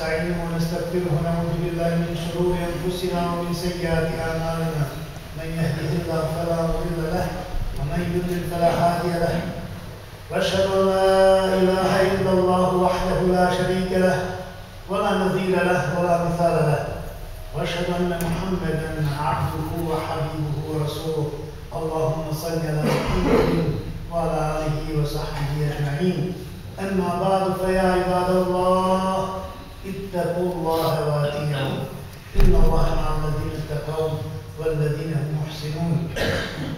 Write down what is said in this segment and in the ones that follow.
ونستعينه ونستغفره ونعوذ بالله من شرور أنفسنا ومن سيئات أعمالنا. من يهده الله فلا مضل له ومن يضلل فلا هادي له. وأشهد أن لا إله إلا الله وحده لا شريك له ولا نظير له ولا مثال له. وأشهد أن محمدا عبده وحبيبه ورسوله. اللهم صل على محمد وعلى آله وصحبه أجمعين. أما بعد فيا عباد الله اتقوا الله واتقوا. إن الله مع الذين اتقوا والذين هم محسنون.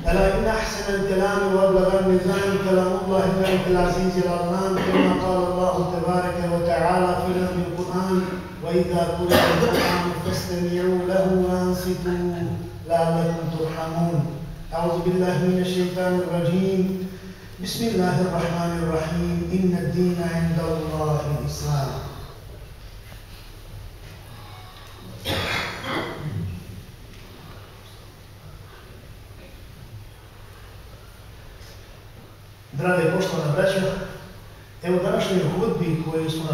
ألا إن أحسن الكلام وأبلغ الميزان كلام الله الملك العزيز الرحمن كما قال الله تبارك وتعالى في نهر القرآن وإذا قرئ القرآن فاستمعوا له وأنصتوا لعلكم ترحمون. أعوذ بالله من الشيطان الرجيم. بسم الله الرحمن الرحيم. إن الدين عند الله الاسلام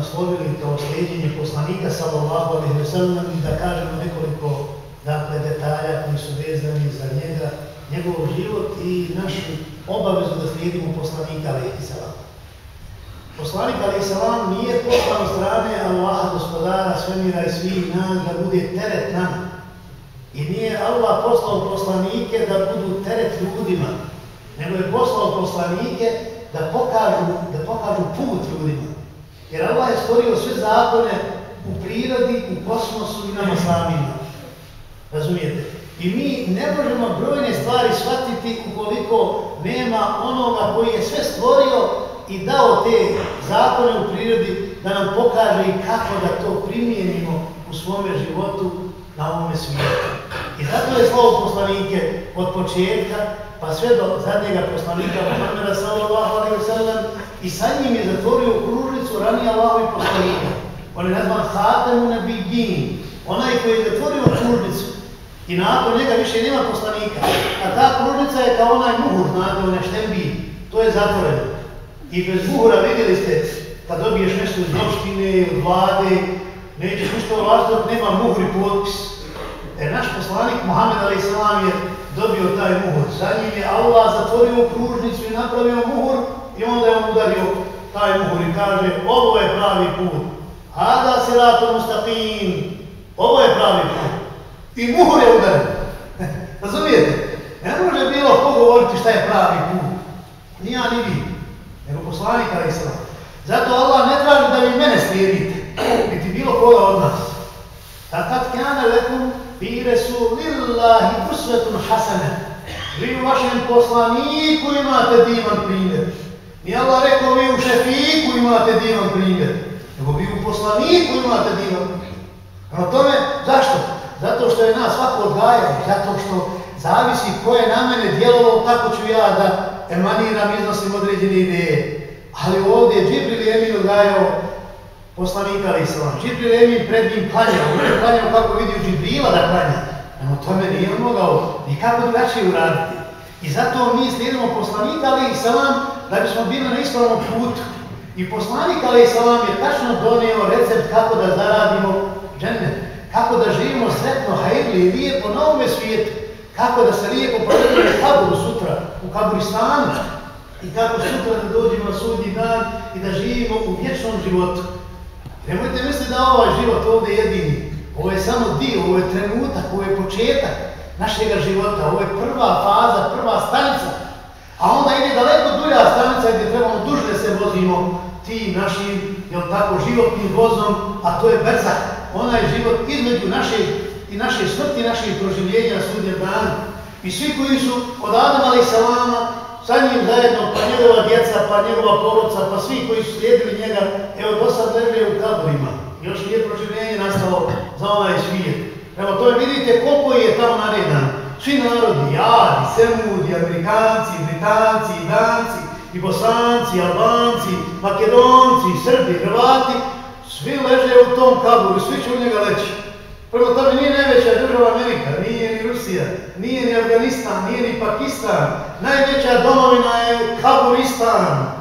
naslovili kao slijedjenje poslanika sallallahu alaihi wa sallam i da kažemo nekoliko dakle, detalja koji su vezani za njega, njegov život i našu obavezu da slijedimo poslanika alaihi sallam. Poslanik alaihi sallam nije poslan strane Allaha gospodara svemira i svih nas da bude teret nama. I nije Allah poslao poslanike da budu teret ljudima, nego je poslao poslanike da pokažu, da pokažu put ljudima. Jer Allah je stvorio sve zakone u prirodi, u kosmosu i nama samima. Razumijete? I mi ne možemo brojne stvari shvatiti ukoliko nema onoga koji je sve stvorio i dao te zakone u prirodi da nam pokaže i kako da to primijenimo u svome životu na ovome svijetu. I zato je slovo poslanike od početka pa sve do zadnjega poslanika Muhammeda sallallahu alaihi wa sallam i sa njim je zatvorio su ranije Allahovi poslanika. On je nazvan Hatemu Nabidin, onaj koji je zatvorio kružnicu i nakon njega više nema poslanika. A ta kružnica je kao onaj muhur, znate, onaj štembi, to je zatvoreno. I bez muhura vidjeli ste, kad dobiješ nešto iz opštine, od vlade, nećeš ništa ulaziti dok nema muhur i potpis. E, naš poslanik Muhammed a.s. je dobio taj muhur. Za njim je Allah zatvorio kružnicu i napravio muhur i onda je on udario taj muhur i kaže ovo je pravi put. Hada siratu mustaqim. Ovo je pravi put. I muhur je udaren. Razumijete? Ne može bilo ko govoriti šta je pravi put. Ni ja, ni vi. Nego poslanik a.s. Zato Allah ne traži da vi mene slijedite. Niti bilo koga od nas. Takat kana lekum bi Resulillahi usvetun hasane. Vi u vašem poslaniku imate divan primjer. Nije Allah rekao vi u šefiku imate divan primjer. Nego vi u poslaniku imate divan primjer. Prvo tome, zašto? Zato što je nas svako odgajao. Zato što zavisi ko je na mene djelovao, tako ću ja da emaniram, iznosim određene ideje. Ali ovdje Džibril Emin odgajao poslanika ali islam. Džibril Emin pred njim klanjao, on je klanjao kako vidio Džibrila da klanja. Eno tome nije on mogao nikako drugačije uraditi. I zato mi slijedimo poslanika ali islam da bismo bili na ispravnom putu. I poslanik ali Salam je tačno donio recept kako da zaradimo džennet. Kako da živimo sretno, hajli i lijepo na ovome svijetu. Kako da se lijepo provedemo u kaburu sutra, u kaburistanu. I kako sutra da dođemo na sudnji dan i da živimo u vječnom životu. Nemojte misliti da ovaj život ovdje je jedini. Ovo je samo dio, ovo je trenutak, ovo je početak našega života. Ovo je prva faza, prva stanica. A onda ide daleko dulja stanica gdje trebamo duže se vozimo ti našim, jel tako, životnim vozom, a to je brzak. je život između naše i naše smrti, naših proživljenja na sudnjem danu. I svi koji su od Adama i salama sa njim zajedno, pa njegova djeca, pa njegova porodca, pa svi koji su slijedili njega, evo do sad leže u kaburima. Još nije proživljenje nastalo za onaj svijet. Evo to je, vidite koliko je tamo naredano. Svi narodi, Jadi, Semudi, Amerikanci, Britanci, Danci, i Bosanci, Albanci, Makedonci, Srbi, Hrvati, svi leže u tom kaburu, svi će u njega leći. Prvo tome nije najveća država Amerika, nije ni Rusija, nije ni Afganistan, nije ni Pakistan. Najveća domovina je Kaburistan.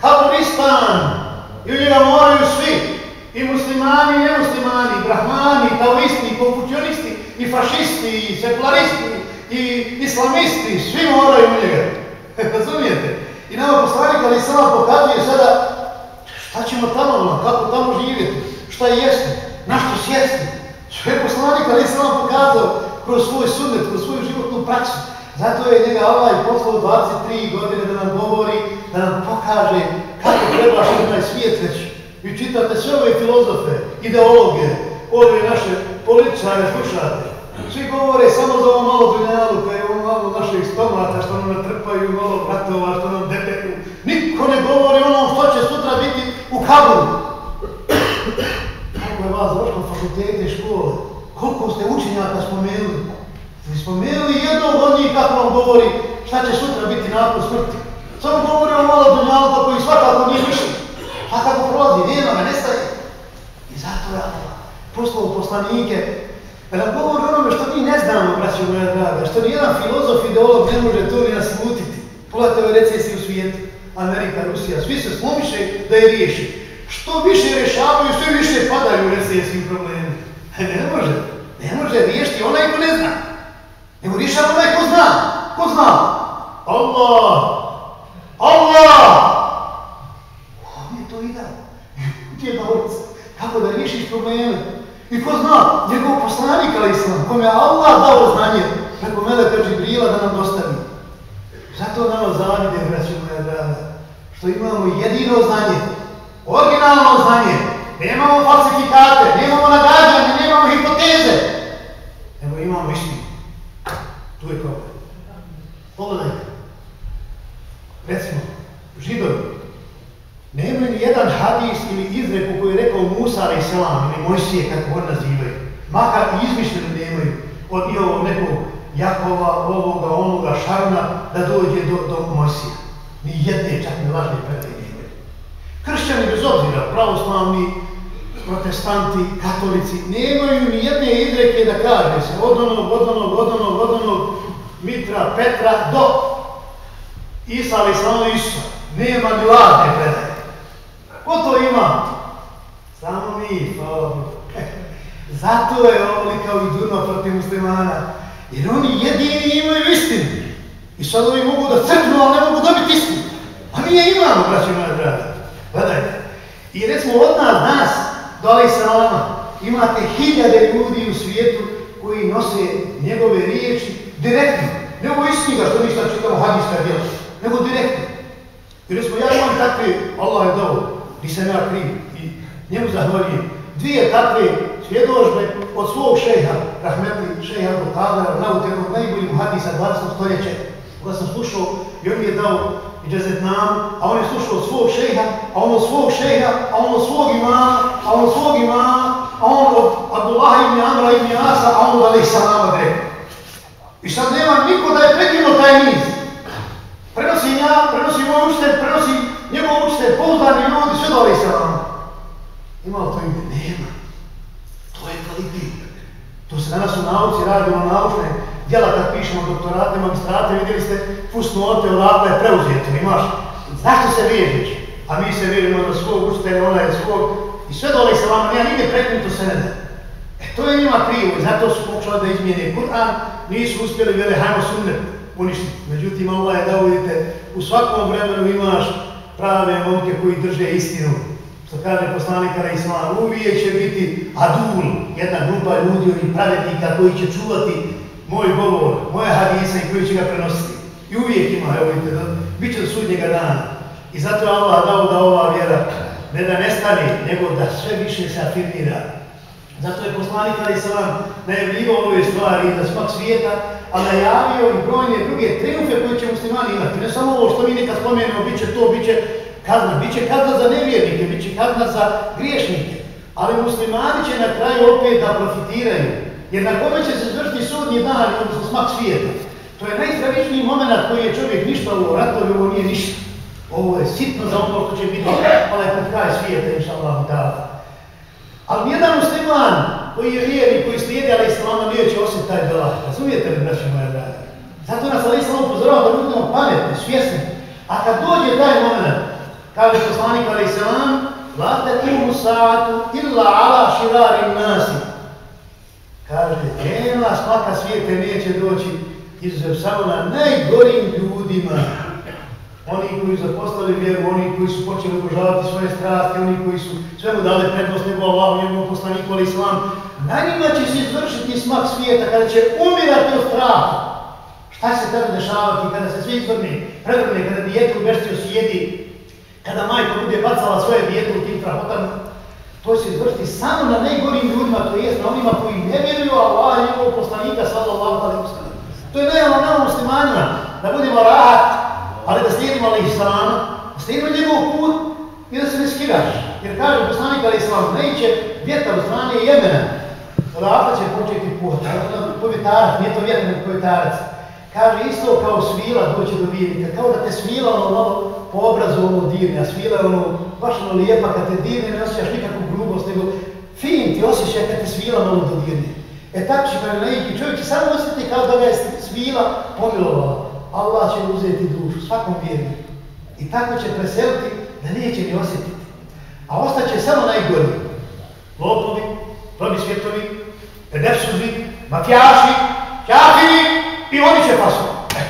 Kaburistan! I u njega moraju svi. i muslimani, i nemuslimani, i brahmani, i taoisti, i konfucionisti, i fašisti, i sekularisti, i islamisti, svi moraju u njega. Razumijete? I nama poslanik ali sama pokazuje sada šta ćemo tamo, ono, kako tamo živjeti, šta jeste, na što sjesti. Sve poslanik ali sama pokazao kroz svoj sunet, kroz svoju životnu praksu. Zato je njega ovaj poslao 23 godine da nam govori, da nam pokaže kako treba što onaj svijet već. Vi čitate sve ove filozofe, ideologe, ove naše političare, slušate. Svi govore samo za ovo malo dunjalu, koje je ovo malo naših stomata, što nam natrpaju, malo vratova, što nam debeku. Niko ne govori ono što će sutra biti u kaburu. Kako je vas došlo fakultete, škole? Koliko ste učenjaka spomenuli? Ste spomenuli jednog od njih kako vam govori šta će sutra biti nakon smrti? Samo govori o malo dunjalka koji svakako nije više. A kako prolazi, nema me, nestaje. I zato ja poslao poslanike E, da nam govori onome što mi ne znamo, braćo moja draga, što nijedan filozof, ideolog ne može to ni naslutiti. Pogledajte ove recesije u svijetu, Amerika, Rusija, svi se slomiše da je riješi. Što više rješavaju, sve više padaju u recesijskim problemima. E, ne može, ne može riješiti onaj ko ne zna. Nego rješava onaj ko zna. Ko zna? Allah! Allah! On je to i dao. Ti je da kako da riješiš probleme. I ko zna, njegov poslanik, ali islam, kom je Allah dao znanje, preko Meleka Džibrila da nam dostavi. Zato nam zavide, braću moja draga, što imamo jedino znanje, originalno znanje, nemamo falsifikate, nemamo nagađanje, nemamo hipoteze, nego imamo istinu. Tu je problem. Pogledajte. Recimo, židovi, Nema ni jedan hadis ili izreku koji je rekao Musa i Selam ili Mojsije, kako on nazivaju. Makar izmišljeno nemaju od i nekog Jakova, ovoga, onoga, Šarna, da dođe do, do Mojsija. Ni jedne, čak ni lažne predaje nemaju. Kršćani bez obzira, pravoslavni, protestanti, katolici, nemaju ni jedne izreke da kaže se od onog, od onog, od onog, od onog Mitra, Petra, do Isa, ali samo Isu. Nema ni lažne predaje. Ko to ima? Samo mi, hvala Zato je ovolika i durno protiv muslimana. Jer oni jedini imaju istinu. I sad oni mogu da crknu, ali ne mogu dobiti istinu. A mi je imamo, braći moje brate. Gledajte. I recimo od nas, nas, dole Ali Salama, imate hiljade ljudi u svijetu koji nose njegove riječi direktno. Ne ovo istinu što mi sad čitamo hadijska djela, nego direktno. I recimo, ja imam takve, Allah je dao, nisam ja kriv i njemu zahvaljujem. Dvije takve svjedožbe od svog šeha, rahmetli šeha Bukadara, naut jednog najboljih hadisa 20. stoljeća, koja sam slušao i on mi je dao i džezet nam, a on je slušao od svog šeha, a on od svog šeha, a on od svog imama, a on od svog imama, a on od Abdullah ibn Amra ibn Asa, a on od Alih Salama Greka. I sad nema niko da je prekinuo taj niz. Prenosim ja, prenosim moj učitelj, prenosim njegov učitelj, poznani ljudi, sve dole Alih Salama. Ima li to ime? Nema. To je kvalitet. To se danas u nauci radi, u naučne djela kad pišemo doktorate, magistrate, vidjeli ste fusnote, odakle je preuzeto, imaš. Zašto se vežeš? A mi se vežemo na svog učitelja, ona je svog. I sve dole se vama, nema nigdje prekinuto se ne da. E to je njima krivo i zato su pokušali da izmijene Kur'an, nisu uspjeli, vele, hajmo sunnet uništiti. Međutim, Allah je dao, vidite, u svakom vremenu imaš prave momke koji drže istinu. Što kaže poslanik na Islam, uvijek će biti adul, jedna grupa ljudi, oni pravednika koji će čuvati moj govor, moje hadise i koji će ga prenositi. I uvijek ima, evo vidite, bit će do sudnjega dana. I zato je Allah dao da ova vjera ne da nestane, nego da sve više se afirmira. Zato je poslanik na islam najavljivao ove stvari da svak svijeta, a najavio i brojne druge triumfe koje će muslimani imati. Ne samo ovo što mi nekad spomenemo, bit će to, bit će kazna, bit će kazna za nevjernike, bit će kazna za griješnike. Ali muslimani će na kraju opet da profitiraju. Jer na kome će se zvršiti sudnji dan, odnosno smak svijeta. To je najstravičniji moment koji je čovjek ništa u ratovi, ovo nije ništa. Ovo je sitno za ono što će biti, ali je pred kraj svijeta, inša Allah, da. Ali nijedan musliman koji je vjerni, koji slijedi Ali Islama, nije će osjeti taj belah. Razumijete li, braći moja draga? Zato nas Ali Islam upozorava da budemo pametni, svjesni. A kad dođe taj moment, kaže poslanik Ali Islam, La taqumu sa'atu illa ala shirari nasi. Kaže, nema svaka svijete neće doći izuzev samo na najgorim ljudima. Oni koji su zapostali vjeru, oni koji su počeli obožavati svoje strasti, oni koji su sve mu dali prednost nego Allah, njegovom poslaniku ali islam. Na njima će se izvršiti smak svijeta kada će umirati od straha. Šta se tada dešavati kada se svi izvrni, prevrni, kada dijete u beštiju sjedi, kada majka bude bacala svoje dijete u tim trahotama, to će izvršiti samo na najgorim ljudima, to jest na onima koji ne vjeruju Allah i njegovog poslanika sallallahu alaihi wa sallam. To je najavno nama muslimanima, da budemo rahat, ali da slijedimo ali islama, da slijedimo njegov put i da se ne skiraš. Jer kaže poslanik ali islam, neće vjetar od strane Jemena, Rata će početi put, povjetarac, nije to vjetar, nego povjetarac. Kaže isto kao svila doće do vijenika, kao da te svila ono po obrazu ono divne, a svila ono baš ono lijepa, kad te divne ne osjećaš nikakvu grubost, nego fin ti osjećaj kad te svila ono dodirne. E tako će prema neki čovjek će samo osjetiti kao da ga je svila pomilovala. Allah će uzeti dušu svakom vjerniku. I tako će preseliti da neće ni osjetiti. A ostaće samo najgori. Lopovi, probi svjetovi, pedepsuzi, mafijaši, kjafiri i oni će pasu. E.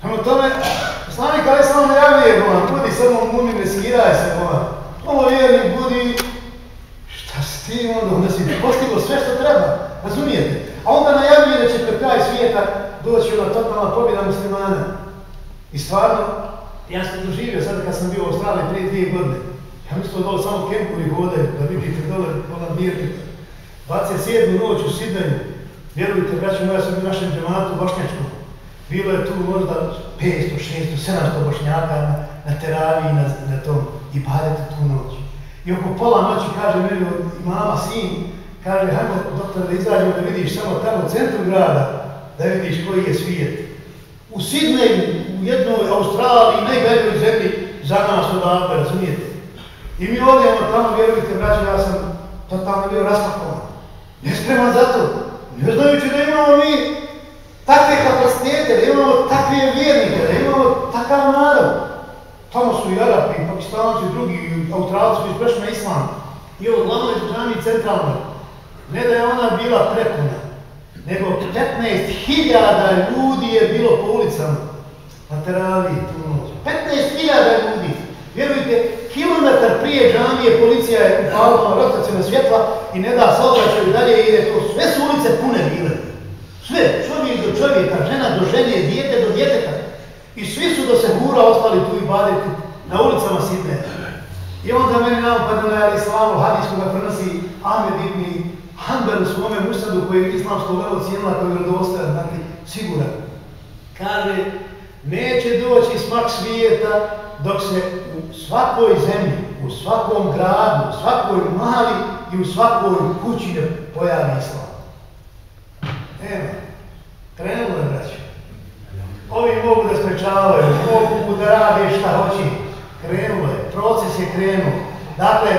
Prema tome, poslanik ali samo ne javljuje, budi samo mumi, ne skiraj se, ovo vjerni, budi ti onda, onda si postigo sve što treba, razumijete? A onda najavljuje da će pred kraj svijeta doći ona totalna pobjeda muslimana. I stvarno, ja sam doživio sad kad sam bio u Australiji prije dvije godine. Ja mislim da samo kempuri hodaju, da vidite dole ona mirnika. 27. noć u Sidneju, vjerujte, braću moja sam u našem džematu Bošnjačkom. Bilo je tu možda 500, 600, 700 Bošnjaka na, na teraviji, na, na tom, i badete tu noć. I oko pola noći kaže meni mama, sin, kaže, hajmo doktor da izađemo da vidiš samo tamo u centru grada, da vidiš koji je svijet. U Sidneju, u jednoj Australiji, najvećoj zemlji, za nas odavde, razumijete? I mi odjemo ono, tamo, vjerujte, braću, ja sam totalno bio raspakovan. Nespreman za to. Ne znajući da imamo mi takve kapacitete, da imamo takve vjernike, da imamo takav narod. Tamo su i Arapi, i Pakistanci, i drugi, i Australci i su Islam. I ovo glavno je strani centralno. Ne da je ona bila prepuna, nego 15.000 ljudi je bilo po ulicama. Na teraviji tu noć. 15.000 ljudi. Vjerujte, kilometar prije džamije policija je upalila rotacijona svjetla i ne da saobraćaju i dalje ide to. Sve su ulice pune bile. Sve, čovjek do čovjeka, žena do žene, dijete do djeteta. I svi su do se hura ostali tu i baditi na ulicama Sidne. I onda meni naopadno na Islamu hadisku ga prenosi Ahmed ibn Hanbel u svome musadu koji je islamsko vrlo cijenila koji je rodostajan, znači siguran. Kaže, neće doći smak svijeta dok se u svakoj zemlji, u svakom gradu, u svakoj mali i u svakoj kući ne pojavi islam. Evo, krenulo je, braći. Ovi mogu da sprečavaju, mogu da rade šta hoći. Krenulo je, proces je krenuo. Dakle,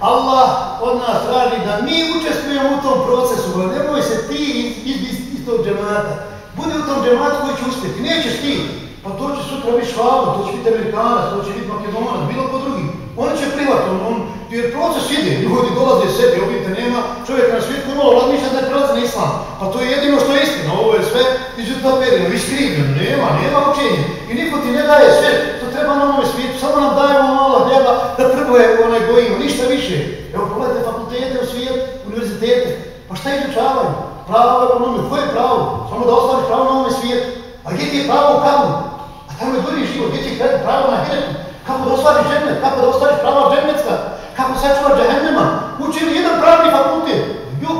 Allah od nas radi da mi učestvujemo u tom procesu. Nemoj se ti iz, iz, iz, iz tog džemata. Budi u tom džematu koji će uspjeti. Nećeš ti. Pa to će sutra biti Švaba, to će biti Amerikanac, to će biti Makedonac, bilo ko drugi. On će privati, on, on, jer proces ide, ljudi dolaze sebi, obite nema čovjek na svijetu, malo razmišlja da je prelaze na islam. Pa to je jedino što je istina, ovo je sve iz utopedina, vi skrivljeno, nema, nema učenja. I niko ti ne daje sve, to treba na ovome svijetu, samo nam dajemo ono malo hljeba da trguje onaj gojima, ništa više. Evo, pogledajte fakultete u svijet, univerzitete, pa šta izučavaju? Pravo ekonomiju, koje je pravo? Samo da ostaviš pravo na ovome svijetu. A gdje ti je pravo u kamu? Kako je bolji život, gdje će krati pravo na hiretu? Kako da ostvariš džennet? Kako da ostvariš prava džennetska? Kako sačuvaš džehennema? Uči li jedan pravni fakultet? Jo,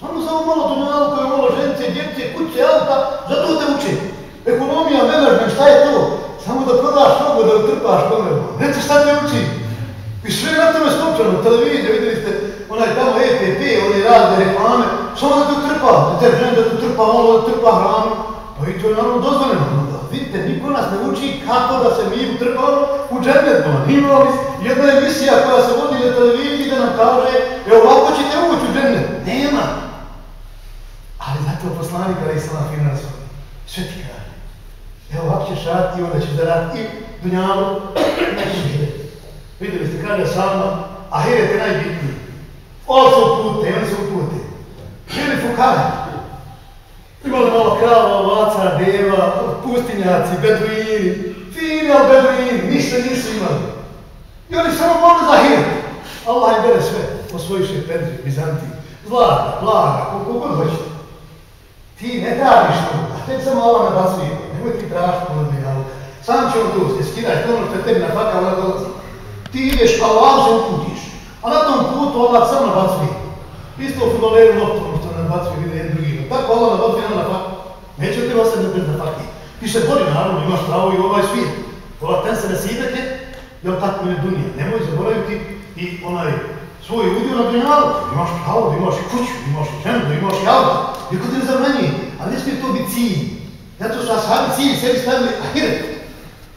samo samo malo dunjalu koje malo ženice, djece, kuće, auta, zato te uči. Ekonomija, menadžment, šta je to? Samo da prodaš nogu, da utrpaš tome. Neće šta te uči? I sve na tome skopčano, televizije, vidjeli ste onaj tamo EPP, oni razne reklame, samo da te utrpa, deterđen da te utrpa, malo da trpa hranu. Pa i to je naravno dozvoljeno vidite, niko nas ne uči kako da se mi utrpamo u džernetu. bi jedna emisija koja se vodi na televiziji da nam kaže, e ovako ćete ući u džernet. Nema. Ali zato poslanik Ali Islam Finansov, sve ti kaže. Evo ovako ćeš raditi, onda ćeš da raditi i dunjalu. Vidjeli ste, kaže Salma, ahiret je najbitniji. Ovo su pute, oni su pute. Bili fukare. Imali malo krava, ovaca, deva, pustinjaci, beduini. Fini, al beduini, ništa nisu imali. I oni samo mogli za ahiret. Allah im bere sve, osvojiše Petri, Bizantiji. Zlata, blaga, koliko god hoćete. Ti ne tražiš to, a tebi samo Allah nabacuje. Nemoj ti tražiti puno dunjalu. Sam će on tu, skidaj, to ono što tebi na faka, ona dolazi. Ti ideš, Allah se uputiš. A na tom putu Allah sam nabacuje. Isto u futboleru loptom što nabacuje, vide jedan drugi. Tako Allah nabacuje na faka. Neće ti vas ne bez na faki. Ti se bori, naravno, imaš pravo i ovaj svijet. Ola ten se ne sideke, jel tako mi je dunija. Nemoj zaboraviti i onaj svoj udio na dunjalu. Imaš pravo, imaš i kuću, imaš i ženu, imaš i auto. Niko ti ne zabranjuje, ali ne smije to biti cilj. Zato što ashabi cilj sebi stavili ahiret,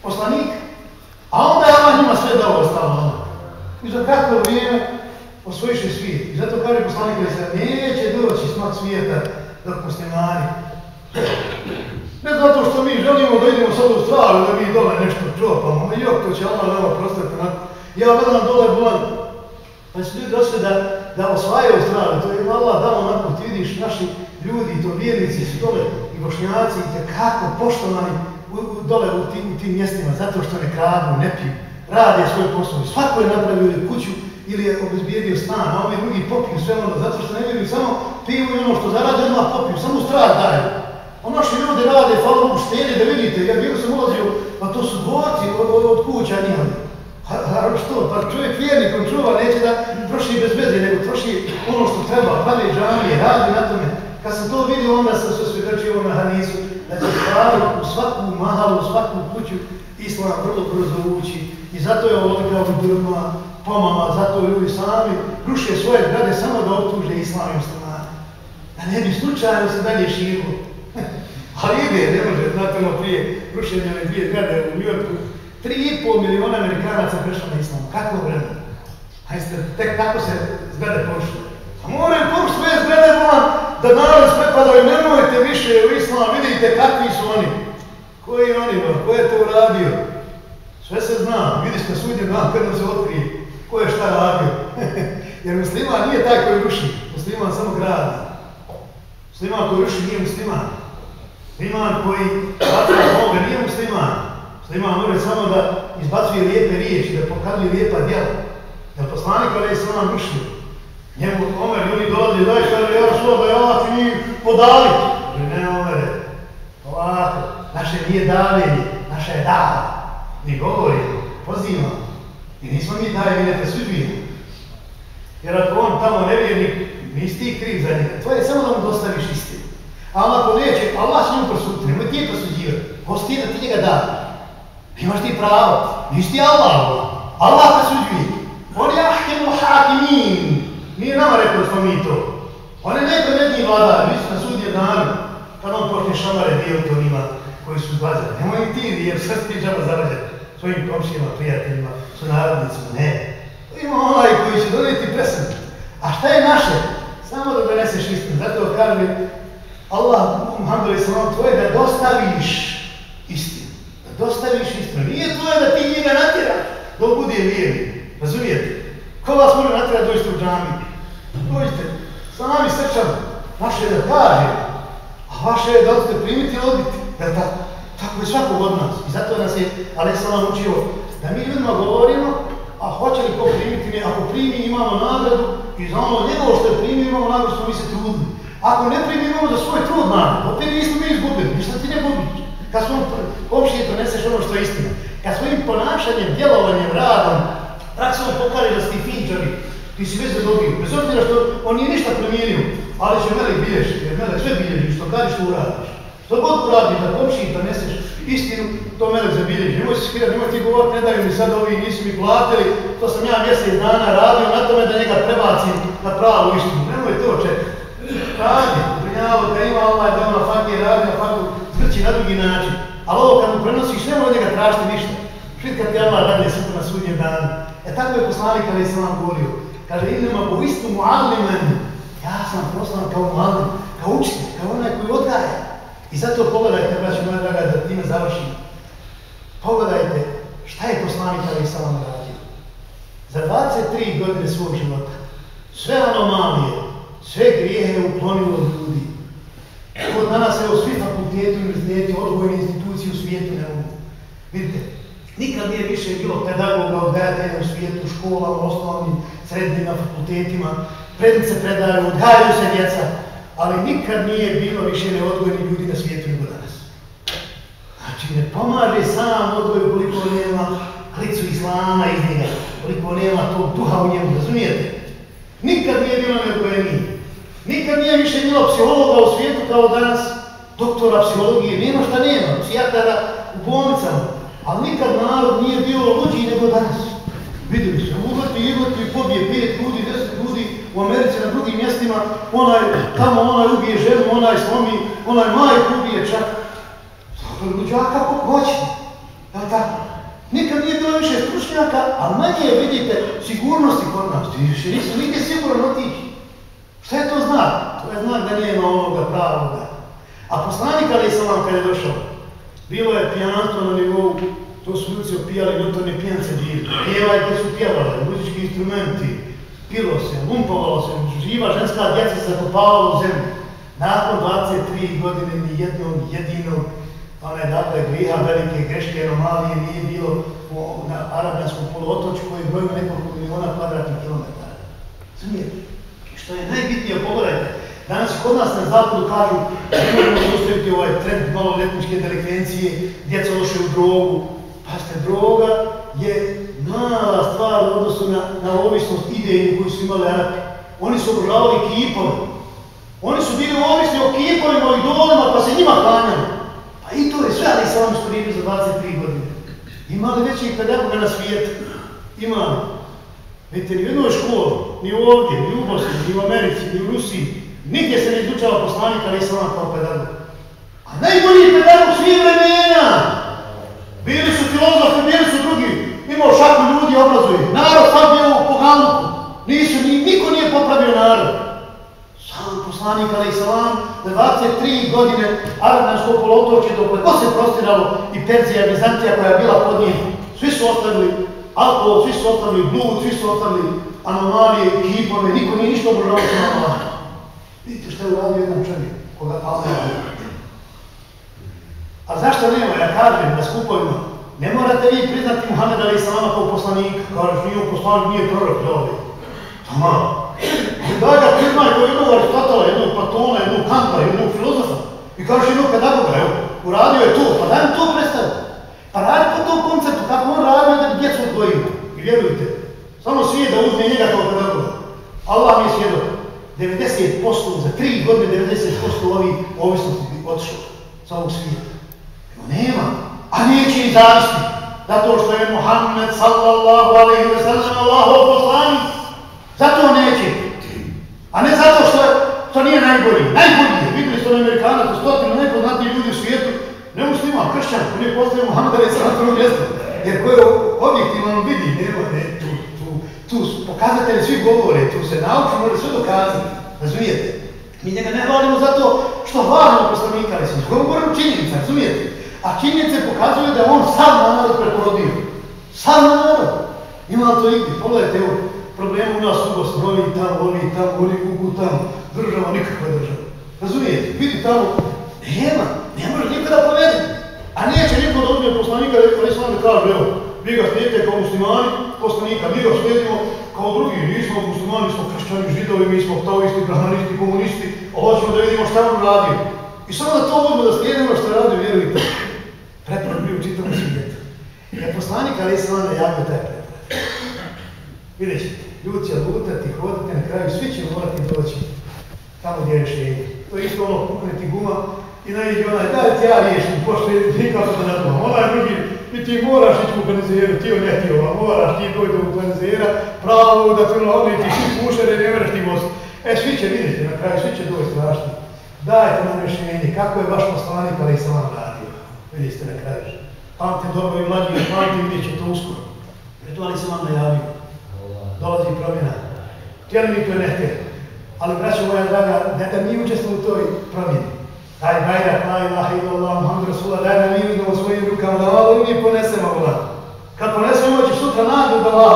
poslanik. A onda je Allah njima sve dao ostalo. I za kratko vrijeme osvojiše svijet. I zato kaže poslanik da se neće doći smak svijeta dok muslimani. Ne zato što mi želimo da idemo sad u stvari, da mi dole nešto čopamo. Ma jok, to će Allah nama prostati. Ja gledam dole bulan. Pa su ljudi došli da, da osvajaju strane, To je Allah dao onako, ti vidiš naši ljudi, to vjernici su dole i bošnjaci, te kako poštovani u, u, dole u tim, u tim mjestima, zato što ne kradu, ne piju, rade svoj posao. Svako je napravio ili kuću ili je obezbijedio stan, a ovi drugi popiju sve ono, zato što ne vjeruju samo pivo i ono što zarađe, odmah popiju, samo strah daju. Ono što ljudi rade, hvala Bogu, štene, da vidite, ja bio sam ulazio, pa to su dvorci od, od, kuća njihali. A, a što, pa čovjek vjernik, on čuva, neće da troši bez veze, nego troši ono što treba, pravi džamije, radi na tome. Kad sam to vidio, onda sam se svjedočio na Hanisu, da će stvarno u svaku mahalu, u svaku kuću Islam vrlo brzo ući. I zato je ovo u drma, pomama, zato ljudi sami ruše svoje grade samo da optuže Islam i muslimani. Da ne bi slučajno se dalje širilo. Ali ide, ne može, znate ono prije rušenja ne dvije grade u New Yorku, tri i pol miliona Amerikanaca prešla na Islam. Kako vremena? Hajde, tek tako se zgrade porušile. Pa A moraju porušiti sve zgrade, volam, da narod sve pa da nemojte više u islam, vidite kakvi su oni. Koji oni, ko je to uradio? Sve se zna, vidiš na sudnje dan kad nam se otkrije ko je šta radio. Jer musliman nije taj koji ruši, musliman samo gradi. Musliman koji ruši nije musliman. Musliman koji baca Boga nije musliman. Musliman mora samo da izbacuje lijepe riječi, da pokazuje lijepa djela. Jer poslanik kada je se ona rušio, Njemu Omer ljudi dolazi, daj što je ja što da je Allah ti mi podali. Kaže, ne Omer, ovako, naše nije davljenje, naša je dava. Mi govorimo, pozivamo. I nismo mi daje, mi ne te. Jer ako on tamo nevjernik, nisi ti kriv za njega. To je samo da mu dostaviš istinu. Allah on ako neće, Allah će njim prosuditi, nemoj ti je prosuđivati. Ko si ti da ti njega da? Imaš ti pravo, nisi ti Allah. Allah prosuđuje. On je ahkemu hakimin. Nije nama rekao smo mi to. On je najpravedniji vladar, vi su na sudje dani, kad on počne šamare dijeliti koji su zglađani. Nemoj ti, jer sve ti džaba zarađati svojim komšijima, prijateljima, su narodnicima. Ne. Ima onaj koji će doneti presad. A šta je naše? Samo da doneseš istinu. Zato kažem, Allah, Muhammed Islam, Salam, tvoje da dostaviš istinu. Da dostaviš istinu. Nije tvoje da ti njega natjeraš dok bude lijevi. Razumijete? Ko vas može natjerati doći u džami? Dođite, sami srčan, naše je da kaže, a vaše je da odite ste primiti i odbiti, jer tako, tako je svakog od nas. I zato nas je Aleksalam učio da mi ljudima govorimo, a hoće li ko primiti mi, ako primi imamo nagradu i za ono njegovo što je primi imamo nagradu smo mi se trudili. Ako ne primimo za svoj trud nagradu, opet nismo mi izgubili, ništa ti ne gubiš. Kad smo opštije doneseš ono što je istina. Kad svojim ponašanjem, djelovanjem, radom, praksom pokaže da si ti fin Ti si već zadobio, bez obzira što on nije ništa promijenio, ali će mele biješ, jer mele sve bilježi, što kada što uradiš. Što god uradiš, da komši doneseš istinu, to mele zabilježi. Nemoj se skirati, nemoj ti govoriti, ne daju mi sad ovi, nisu mi platili, to sam ja mjesec dana radio na tome da njega prebacim na pravu istinu. Radi, prinjavo, da ima ovaj da ona fakir radi a fakir zgrči na drugi način. Ali ovo kad mu prenosiš, nema od njega tražiti ništa. Šit kad ti Allah radi sutra na sudnjem danu. E tako je poslanik kada je sam govorio. Kaže, idemo po istu muallimen. Ja sam poslan kao muallim, kao učitelj, kao onaj koji odgaja. I zato pogledajte, braći moja draga, da time završim. Pogledajte šta je poslanik Ali Salam radio. za 23 godine svog života sve anomalije, sve grijehe je uklonilo od ljudi. Kod danas je svi fakulteti, univerziteti, odgojne institucije u svijetu ne mogu. Vidite, nikad nije više bilo pedagoga odgajatelja u svijetu, školama, osnovnim, srednjim, na fakultetima, prednice predaju, odgajaju se djeca, ali nikad nije bilo više neodgojni ljudi na svijetu nego danas. Znači, ne pomaže sam odgoj koliko nema licu islama iz njega, koliko nema tog duha u njemu, razumijete? Nikad nije bilo neodgojeniji. Nikad nije više bilo psihologa u svijetu kao danas, doktora psihologije, nema šta nema, psijatara u bolnicama, ali nikad narod nije bio luđi nego danas. Vidjeli su, uvrti, ivrti, pobije pet ljudi, deset ljudi u Americi na drugim mjestima, onaj, tamo onaj ubije ženu, onaj slomi, onaj majku ubije čak. Zato je luđa kako hoće. Ja tako. Nikad nije bilo više stručnjaka, a manje je, vidite, sigurnosti kod nas. Ti više nisu nigdje siguran otići. Šta je to znak? To je znak da nije ima onoga pravoga. A poslanik Ali Salam kada je došao, bilo je pijanstvo na nivou, to su ljudi opijali, notorne pijance bili. Pjevajte su pjevali, muzički instrumenti, pilo se, lumpovalo se, živa ženska djeca se zakopavala u zemlju. Nakon 23 godine ni jednog jedinog onaj dakle griha velike greške anomalije nije bilo u, na Arabijanskom poluotočku koji je brojno nekoliko miliona kvadratnih kilometara. Smijete? Što je najbitnije, pogledajte, danas kod nas na zapadu kažu da ne možemo ustaviti ovaj trend maloletničke delikvencije, djeca loše u drogu. Pazite, droga je mala stvar u odnosu na, na ovisnost ideju koju su imali Arapi. Oni su obožavali kipove. Oni su bili ovisni o kipovima i idolima pa se njima klanjali. Pa i to je sve, ali sam istorijeli za 23 godine. Imali većih pedagoga na svijetu? Imali. Vidite, ni u jednoj školi, ni ovdje, ni u Bosni, ni u Americi, ni u Rusiji, nigdje se ne izučava poslanika, ali sam kao pedagog. A najbolji pedagog svih vremena! Bili su filozofi, bili su drugi, imao šaku ljudi obrazuje. Narod sad bio u poganuku. Nisu, ni, niko nije popravio narod poslanik alaih salam, 23 godine Arabansko polotoče dok je se prostiralo i Perzija Bizantija koja je bila pod njim, svi su ostavili alkohol, svi su ostavili blud, svi su ostavili anomalije, kipove, niko nije ništa obožavao sa Allah. Vidite što je uradio jedan čovjek, koga Allah je A zašto nema? Ja kažem na skupovima, ne morate vi priznati Muhammed Ali salama kao poslanik, kao što nije poslanik, nije prorok, ovdje. Tama. Daj ga priznaj koji jednog Aristotela, jednog Platona, jednog Kanta, jednog filozofa. I kažeš jednog pedagoga, evo, uradio je to, pa daj mi to predstavljati. Pa radite po tom konceptu, kako on radio da bi djecu odgojio. I vjerujte, samo svi da uzme njega kao pedagoga. Allah mi je svjedok. 90% za 3 godine 90% ovih ovisnosti bi otišlo sa ovog svijeta. Evo nema, a neće i zavisni. Zato što je Muhammed sallallahu alaihi wa sallam Allahov poslanik. Zato neće. A ne zato što što nije najbolji. Najbolji je. Vidjeli su ono Amerikanac, to stotinu najpoznatiji. Ne musliman, kršćan, on je postoje Muhammed Ali sa na prvo mjesto. Jer ko je objektivno vidi, nema, ne, tu, tu, tu pokazatelji svi govore, tu se nauči, mora sve dokazati. Razumijete? Mi njega ne hvalimo zato što hvalimo poslanika, ali smo govorimo činjenica, razumijete? A činjenice pokazuju da on sam narod preporodio. Sam narod. Ima to igdje? Pogledajte evo, problemu u nas u Bosnovi, tamo, oni, tamo, oni kuku tamo, država, nikakva država. Razumijete? Vidi tamo, nema, ne može nikada povedati. A neće niko da odmije poslanika, rekao, ne sam da kaže, evo, vi ga slijedite kao muslimani, poslanika, mi ga slijedimo kao drugi, nismo muslimani, smo kršćani, židovi, mi smo taoisti, brahmanisti, komunisti, a hoćemo da vidimo šta on radio. I samo da to odmije da slijedimo što radio, vjerujte, prepravo bi u čitavom svijetu. Jer poslanik, ali sam da jako taj prepravo. Vidjet ćete ljudi će lutati, hodati, na kraju svi će morati doći tamo gdje je rješenje. To je isto ono pukneti guma i najde onaj, daj ti ja riješim, pošto je nikao se da tom. Onaj drugi, ti ti moraš ići u penzijeru, ti on ne ti ova, moraš ti dojde u penzijera, pravo da ti ono ovdje svi pušere, ne vreš ti most. E, svi će vidjeti na kraju, svi će doći strašno. Dajte nam rješenje, kako je vaš poslanik, ali sam vam radio. Vidite na kraju. Pamte dobro i mlađi, pamte vidjet će e, to uskoro. Eto, ali sam vam najavio dolazi promjena. Htjeli mi to ne htjeli. Ali, braćo moja draga, ne da mi učestvo u toj promjeni. Taj bajrak, la ilaha illallah, Muhammed Rasulullah, daj nam mi uzmemo svojim rukama, da malo mi ponesemo Allah. Kad ponesemo, ćeš sutra nađu da Allah.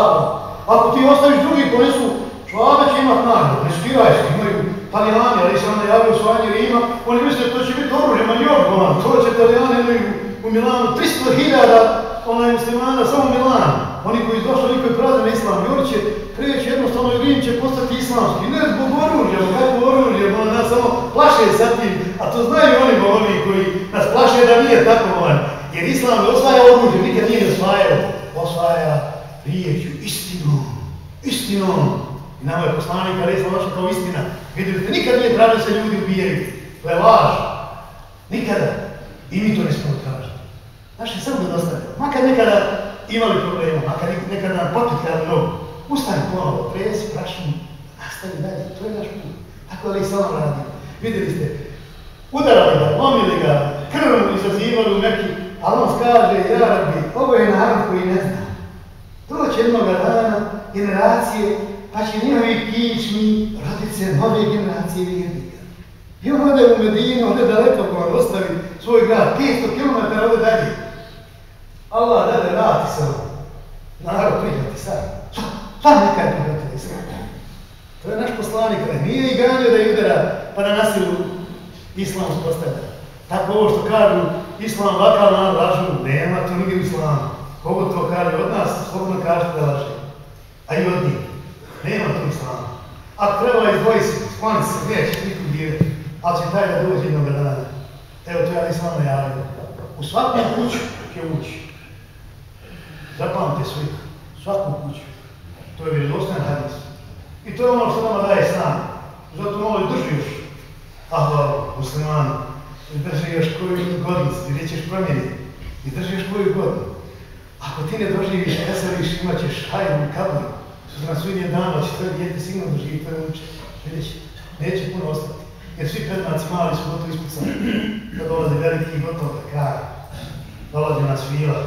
Ako ti ostaviš drugi ponesu, su će imat nagradu, ne skiraj se, imaju Italijani, ali se onda javio osvajanje Rima, oni misle to će biti oružje, ma njom to će Italijani imaju u Milanu 300.000 onaj muslimana, samo Milan, oni koji izdošli, oni koji prade na islam, i oni će prijeći jednostavno i Rim će postati islamski, ne zbog oružja, kako oružje, ono nas samo plaše sa tim, a to znaju oni oni koji nas plaše da nije tako ovaj. jer islam ne osvaja oružje, nikad nije osvajao, osvaja riječju, istinu, istinom, I nama je poslanik, ali je došla kao istina. Vidite, ste, nikad nije tražio se ljudi ubijaju. To je laž. Nikada. I mi to ne smo tražili. Znaš, je samo da dostavio. Makar nekada imali problema, makar nekada nam potikali nogu. Ustani ponovo, presi, prašim, nastavi dalje. To je naš put. Tako ali i samo radi. Vidjeli ste, udarali ga, lomili ga, krvom izazivali u neki, ali on skaže, ja rabi, ovo je narod koji ne zna. Doće jednog dana, generacije, pa će njihovi kičmi rodit se nove generacije vjernika. I on ode u Medinu, ode daleko ko on ostavi svoj grad, 500 km ode dalje. Allah dade, vrati se ovo. Narod prihvati sad. neka nekaj prihvatili sad. To je naš poslanik, ne? nije i ganio da je udara, pa na nasilu islam uspostavlja. Tako ovo što kažu, islam vakav nam lažu, nema to nigdje u islamu. Kogo to kaže od nas, slobodno kaže da laže. A i od njih. Nema tu islamu. A treba izdvoji se, skloni se, neće nikom dirati, ali će taj da dođe jednog dana. Evo to ja islam najavio. U svakom kuću će ući. Zapamte svi, svaku kuću. To je vjerodostajan hadis. I to je ono što nama daje snan. Zato malo i drži još. Ah, hvala, muslimanu. I drži još koju godinu, ti nećeš promijeniti. I drži još koju godinu. Ako ti ne doživiš, neseliš, imat ćeš hajnu kablu. Sutra sudnje dana će tvoje djete sigurno doživiti tvoje uče. Neće, neće puno ostati. Jer svi prednaci mali su gotovo ispucani. Kad dolaze veliki i gotovo da kraj. Dolaze nas vila,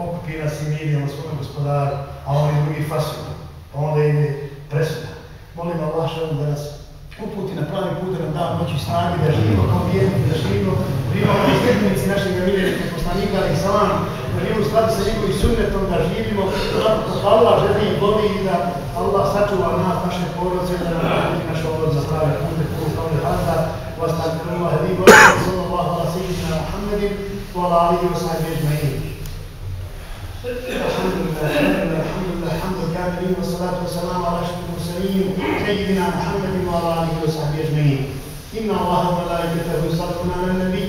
pokupi nas i milijamo svome gospodaru, a oni drugi fasuju. Pa onda ide presuda. Molim Allah što da nas uputi na pravi put, da nam da noći snagi, da živimo kao vjernici, da živimo primamo kao sljednici našeg miljenika, poslanika, i salam, da živimo u skladu sa njegovim sunnetom, da živimo onako kako Allah želi i voli i da Allah sačuva nas, naše porodce, da nam uputi naš odlod za pravi put, da kuru kao lehanda, wa astagfirullah, hadi wa sallallahu ala sejidina Muhammedin, wa ala alihi wa sahbihi ajma'in. الحمد لله الحمد لله الحمد الكاملين والصلاة والسلام على أشرف المرسلين سيدنا محمد وعلى آله وصحبه أجمعين. إن الله وملائكته يصلون على النبي.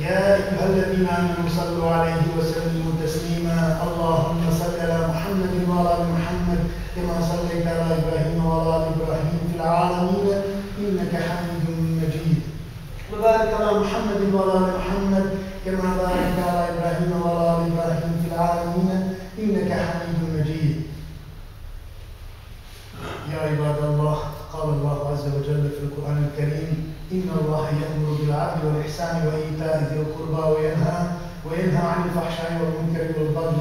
يا أيها الذين آمنوا صلوا عليه وسلموا تسليما. اللهم صل على محمد وعلى آل محمد كما صليت على إبراهيم وعلى آل إبراهيم في العالمين إنك حميد مجيد. وبارك على محمد وعلى آل محمد كما باركت على إبراهيم وعلى آل إبراهيم العالمين إنك حميد مجيد. يا عباد الله قال الله عز وجل في القرآن الكريم إن الله يأمر بالعدل والإحسان وإيتاء ذي القربى وينهى وينهى عن الفحشاء والمنكر والبغي